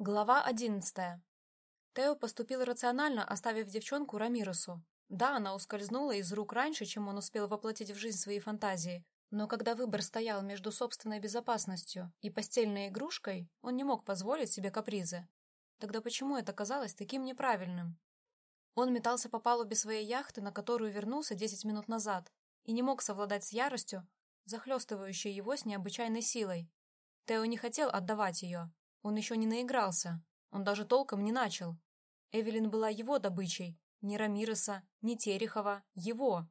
Глава одиннадцатая. Тео поступил рационально, оставив девчонку Рамиросу. Да, она ускользнула из рук раньше, чем он успел воплотить в жизнь свои фантазии, но когда выбор стоял между собственной безопасностью и постельной игрушкой, он не мог позволить себе капризы. Тогда почему это казалось таким неправильным? Он метался по палубе своей яхты, на которую вернулся десять минут назад, и не мог совладать с яростью, захлестывающей его с необычайной силой. Тео не хотел отдавать ее, он еще не наигрался. Он даже толком не начал. Эвелин была его добычей. Ни Рамиреса, ни Терехова. Его.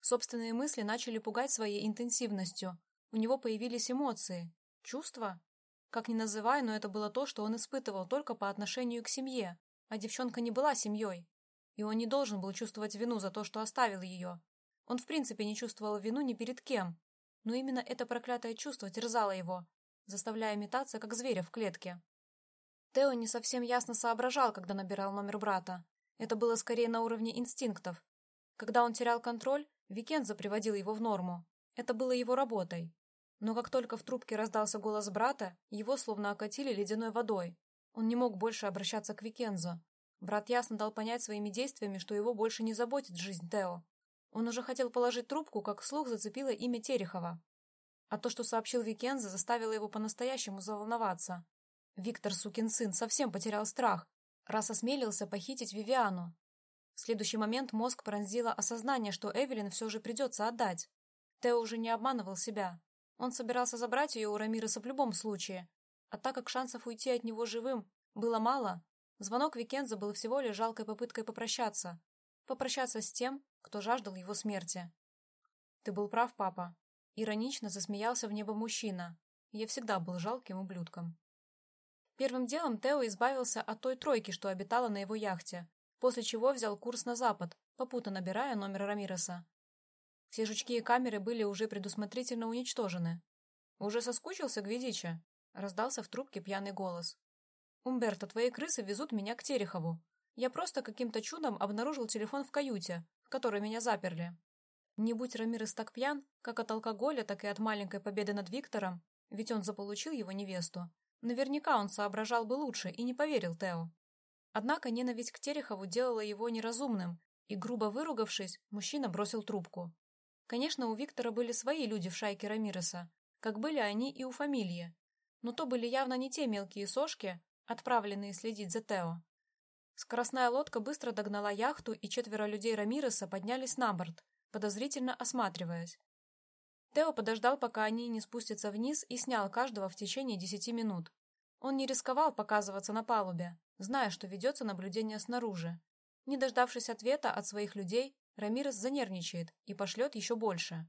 Собственные мысли начали пугать своей интенсивностью. У него появились эмоции. Чувства? Как ни называй, но это было то, что он испытывал только по отношению к семье. А девчонка не была семьей. И он не должен был чувствовать вину за то, что оставил ее. Он в принципе не чувствовал вину ни перед кем. Но именно это проклятое чувство терзало его, заставляя метаться, как зверя в клетке. Тео не совсем ясно соображал, когда набирал номер брата. Это было скорее на уровне инстинктов. Когда он терял контроль, Викенза приводил его в норму. Это было его работой. Но как только в трубке раздался голос брата, его словно окатили ледяной водой. Он не мог больше обращаться к Викензо. Брат ясно дал понять своими действиями, что его больше не заботит жизнь Тео. Он уже хотел положить трубку, как слух зацепило имя Терехова. А то, что сообщил Викенза, заставило его по-настоящему заволноваться. Виктор, сукин сын, совсем потерял страх, раз осмелился похитить Вивиану. В следующий момент мозг пронзило осознание, что Эвелин все же придется отдать. Тео уже не обманывал себя. Он собирался забрать ее у Рамиреса в любом случае. А так как шансов уйти от него живым было мало, звонок Викенза был всего лишь жалкой попыткой попрощаться. Попрощаться с тем, кто жаждал его смерти. «Ты был прав, папа», Иронично засмеялся в небо мужчина. Я всегда был жалким ублюдком. Первым делом Тео избавился от той тройки, что обитала на его яхте, после чего взял курс на запад, попутно набирая номер Рамиреса. Все жучки и камеры были уже предусмотрительно уничтожены. «Уже соскучился, Гвидича?» — раздался в трубке пьяный голос. «Умберто, твои крысы везут меня к Терехову. Я просто каким-то чудом обнаружил телефон в каюте, в которой меня заперли. Не будь Рамирес так пьян, как от алкоголя, так и от маленькой победы над Виктором, ведь он заполучил его невесту, наверняка он соображал бы лучше и не поверил Тео. Однако ненависть к Терехову делала его неразумным, и, грубо выругавшись, мужчина бросил трубку. Конечно, у Виктора были свои люди в шайке Рамиреса, как были они и у фамилии, но то были явно не те мелкие сошки, отправленные следить за Тео. Скоростная лодка быстро догнала яхту, и четверо людей Рамиреса поднялись на борт, подозрительно осматриваясь. Тео подождал, пока они не спустятся вниз, и снял каждого в течение десяти минут. Он не рисковал показываться на палубе, зная, что ведется наблюдение снаружи. Не дождавшись ответа от своих людей, Рамирес занервничает и пошлет еще больше.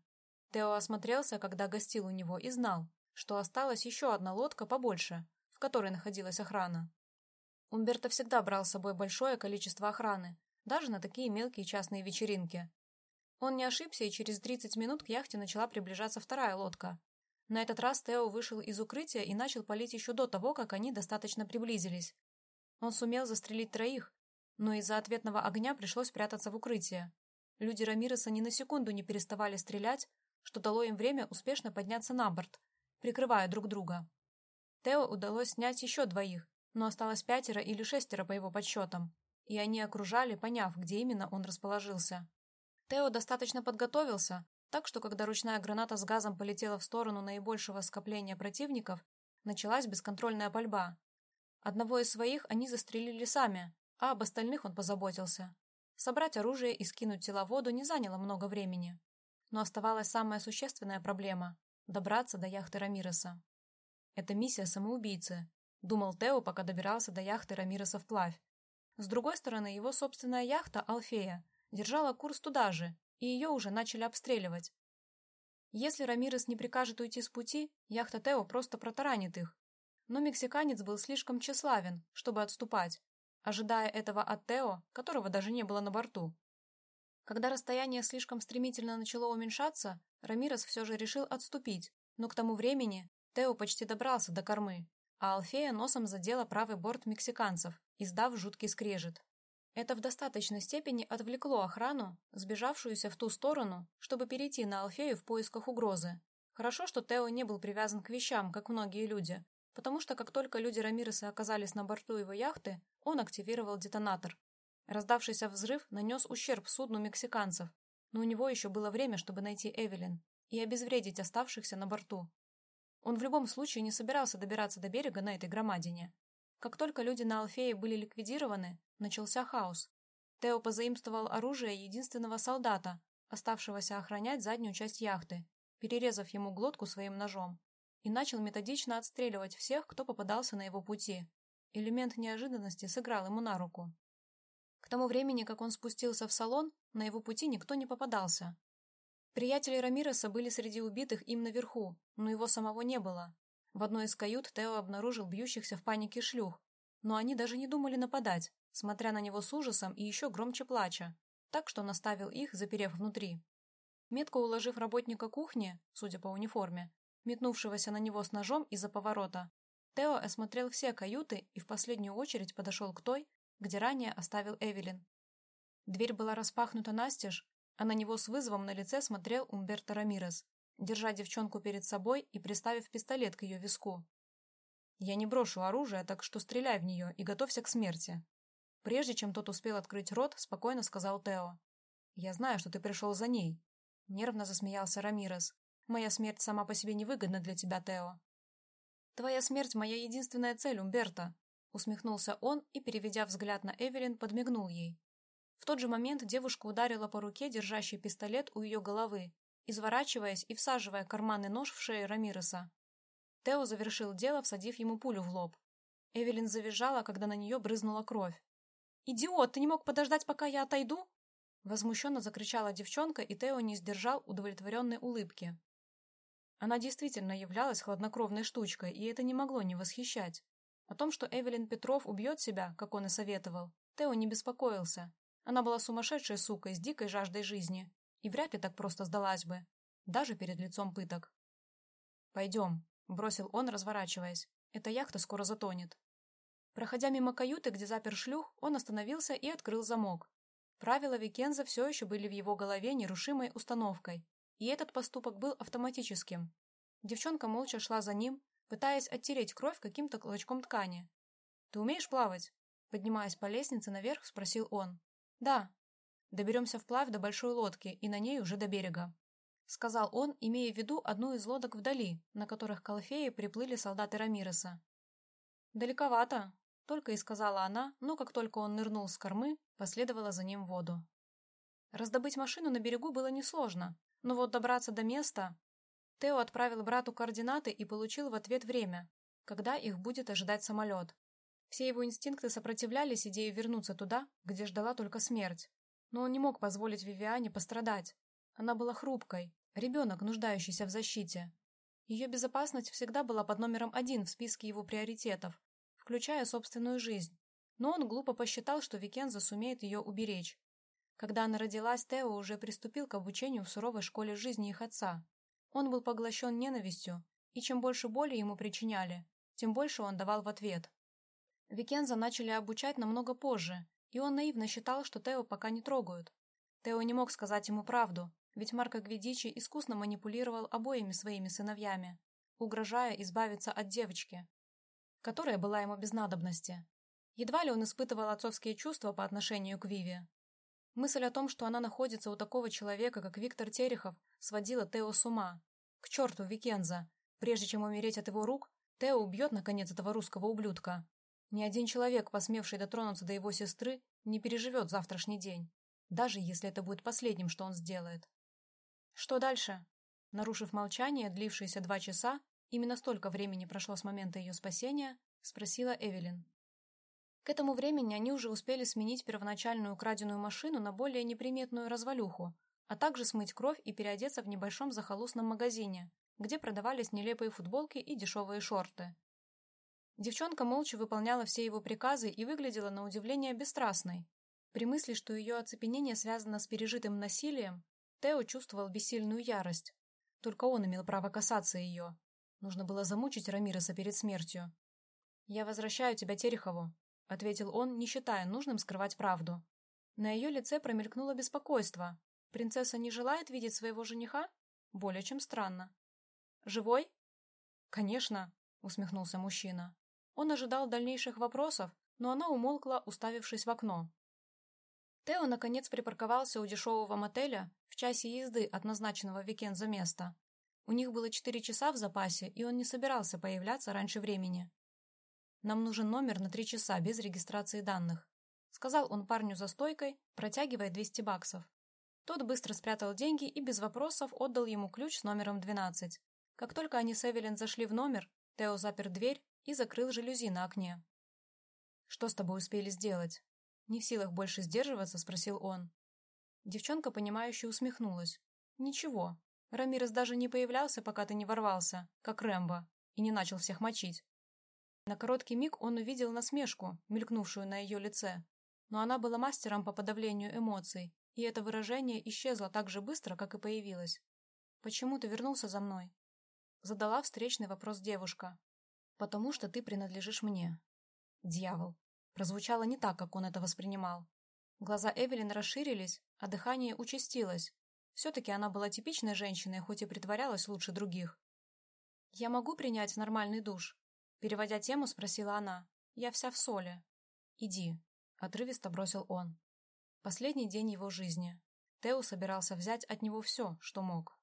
Тео осмотрелся, когда гостил у него, и знал, что осталась еще одна лодка побольше, в которой находилась охрана. Умберто всегда брал с собой большое количество охраны, даже на такие мелкие частные вечеринки, он не ошибся, и через 30 минут к яхте начала приближаться вторая лодка. На этот раз Тео вышел из укрытия и начал палить еще до того, как они достаточно приблизились. Он сумел застрелить троих, но из-за ответного огня пришлось прятаться в укрытие. Люди Рамиреса ни на секунду не переставали стрелять, что дало им время успешно подняться на борт, прикрывая друг друга. Тео удалось снять еще двоих, но осталось пятеро или шестеро по его подсчетам, и они окружали, поняв, где именно он расположился. Тео достаточно подготовился, так что когда ручная граната с газом полетела в сторону наибольшего скопления противников, началась бесконтрольная пальба. Одного из своих они застрелили сами, а об остальных он позаботился. Собрать оружие и скинуть тела в воду не заняло много времени. Но оставалась самая существенная проблема – добраться до яхты Рамиреса. Это миссия самоубийцы, думал Тео, пока добирался до яхты Рамиреса вплавь. С другой стороны, его собственная яхта «Алфея» держала курс туда же, и ее уже начали обстреливать. Если Рамирес не прикажет уйти с пути, яхта Тео просто протаранит их. Но мексиканец был слишком тщеславен, чтобы отступать, ожидая этого от Тео, которого даже не было на борту. Когда расстояние слишком стремительно начало уменьшаться, Рамирес все же решил отступить, но к тому времени Тео почти добрался до кормы, а Алфея носом задела правый борт мексиканцев, издав жуткий скрежет. Это в достаточной степени отвлекло охрану, сбежавшуюся в ту сторону, чтобы перейти на Алфею в поисках угрозы. Хорошо, что Тео не был привязан к вещам, как многие люди, потому что как только люди Рамиреса оказались на борту его яхты, он активировал детонатор. Раздавшийся взрыв нанес ущерб судну мексиканцев, но у него еще было время, чтобы найти Эвелин и обезвредить оставшихся на борту. Он в любом случае не собирался добираться до берега на этой громадине. Как только люди на Алфее были ликвидированы, начался хаос. Тео позаимствовал оружие единственного солдата, оставшегося охранять заднюю часть яхты, перерезав ему глотку своим ножом, и начал методично отстреливать всех, кто попадался на его пути. Элемент неожиданности сыграл ему на руку. К тому времени, как он спустился в салон, на его пути никто не попадался. Приятели Рамиреса были среди убитых им наверху, но его самого не было. В одной из кают Тео обнаружил бьющихся в панике шлюх, но они даже не думали нападать, смотря на него с ужасом и еще громче плача, так что наставил их, заперев внутри. Метко уложив работника кухни, судя по униформе, метнувшегося на него с ножом из-за поворота, Тео осмотрел все каюты и в последнюю очередь подошел к той, где ранее оставил Эвелин. Дверь была распахнута настежь, а на него с вызовом на лице смотрел Умберто Рамирес, держа девчонку перед собой и приставив пистолет к ее виску. «Я не брошу оружие, так что стреляй в нее и готовься к смерти». Прежде чем тот успел открыть рот, спокойно сказал Тео. «Я знаю, что ты пришел за ней». Нервно засмеялся Рамирес. «Моя смерть сама по себе невыгодна для тебя, Тео». «Твоя смерть — моя единственная цель, Умберто», усмехнулся он и, переведя взгляд на Эвелин, подмигнул ей. В тот же момент девушка ударила по руке, держащей пистолет у ее головы, изворачиваясь и всаживая карманный нож в шею Рамиреса. Тео завершил дело, всадив ему пулю в лоб. Эвелин завизжала, когда на нее брызнула кровь. «Идиот, ты не мог подождать, пока я отойду?» Возмущенно закричала девчонка, и Тео не сдержал удовлетворенной улыбки. Она действительно являлась хладнокровной штучкой, и это не могло не восхищать. О том, что Эвелин Петров убьет себя, как он и советовал, Тео не беспокоился. Она была сумасшедшей сукой с дикой жаждой жизни и вряд ли так просто сдалась бы, даже перед лицом пыток. «Пойдем», — бросил он, разворачиваясь. «Эта яхта скоро затонет». Проходя мимо каюты, где запер шлюх, он остановился и открыл замок. Правила Викенза все еще были в его голове нерушимой установкой, и этот поступок был автоматическим. Девчонка молча шла за ним, пытаясь оттереть кровь каким-то клочком ткани. «Ты умеешь плавать?» Поднимаясь по лестнице наверх, спросил он. «Да. Доберемся вплавь до большой лодки, и на ней уже до берега», — сказал он, имея в виду одну из лодок вдали, на которых к Алфее приплыли солдаты Рамиреса. «Далековато», — только и сказала она, но как только он нырнул с кормы, последовала за ним в воду. Раздобыть машину на берегу было несложно, но вот добраться до места... Тео отправил брату координаты и получил в ответ время, когда их будет ожидать самолет. Все его инстинкты сопротивлялись идее вернуться туда, где ждала только смерть. Но он не мог позволить Вивиане пострадать. Она была хрупкой, ребенок, нуждающийся в защите. Ее безопасность всегда была под номером один в списке его приоритетов, включая собственную жизнь. Но он глупо посчитал, что Викенза сумеет ее уберечь. Когда она родилась, Тео уже приступил к обучению в суровой школе жизни их отца. Он был поглощен ненавистью, и чем больше боли ему причиняли, тем больше он давал в ответ. Викенза начали обучать намного позже, и он наивно считал, что Тео пока не трогают. Тео не мог сказать ему правду, ведь Марко Гвидичи искусно манипулировал обоими своими сыновьями, угрожая избавиться от девочки, которая была ему без надобности. Едва ли он испытывал отцовские чувства по отношению к Виве. Мысль о том, что она находится у такого человека, как Виктор Терехов, сводила Тео с ума. К черту Викенза! Прежде чем умереть от его рук, Тео убьет, наконец, этого русского ублюдка. Ни один человек, посмевший дотронуться до его сестры, не переживет завтрашний день, даже если это будет последним, что он сделает. Что дальше? Нарушив молчание, длившееся два часа, именно столько времени прошло с момента ее спасения, спросила Эвелин. К этому времени они уже успели сменить первоначальную украденную машину на более неприметную развалюху, а также смыть кровь и переодеться в небольшом захолустном магазине, где продавались нелепые футболки и дешевые шорты. Девчонка молча выполняла все его приказы и выглядела на удивление бесстрастной. При мысли, что ее оцепенение связано с пережитым насилием, Тео чувствовал бессильную ярость. Только он имел право касаться ее. Нужно было замучить Рамиреса перед смертью. «Я возвращаю тебя Терехову», — ответил он, не считая нужным скрывать правду. На ее лице промелькнуло беспокойство. Принцесса не желает видеть своего жениха? Более чем странно. «Живой?» «Конечно», усмехнулся мужчина. Он ожидал дальнейших вопросов, но она умолкла, уставившись в окно. Тео, наконец, припарковался у дешевого мотеля в часе езды от назначенного Викенза места. У них было четыре часа в запасе, и он не собирался появляться раньше времени. «Нам нужен номер на три часа без регистрации данных», сказал он парню за стойкой, протягивая 200 баксов. Тот быстро спрятал деньги и без вопросов отдал ему ключ с номером 12. Как только они с Эвелин зашли в номер, Тео запер дверь и закрыл жалюзи на окне. «Что с тобой успели сделать?» Не в силах больше сдерживаться, спросил он. Девчонка, понимающе усмехнулась. «Ничего. Рамирес даже не появлялся, пока ты не ворвался, как Рэмбо, и не начал всех мочить». На короткий миг он увидел насмешку, мелькнувшую на ее лице. Но она была мастером по подавлению эмоций, и это выражение исчезло так же быстро, как и появилось. «Почему ты вернулся за мной?» Задала встречный вопрос девушка. «Потому что ты принадлежишь мне». «Дьявол!» Прозвучало не так, как он это воспринимал. Глаза Эвелин расширились, а дыхание участилось. Все-таки она была типичной женщиной, хоть и притворялась лучше других. «Я могу принять нормальный душ?» Переводя тему, спросила она. «Я вся в соли». «Иди», — отрывисто бросил он. Последний день его жизни. Тео собирался взять от него все, что мог.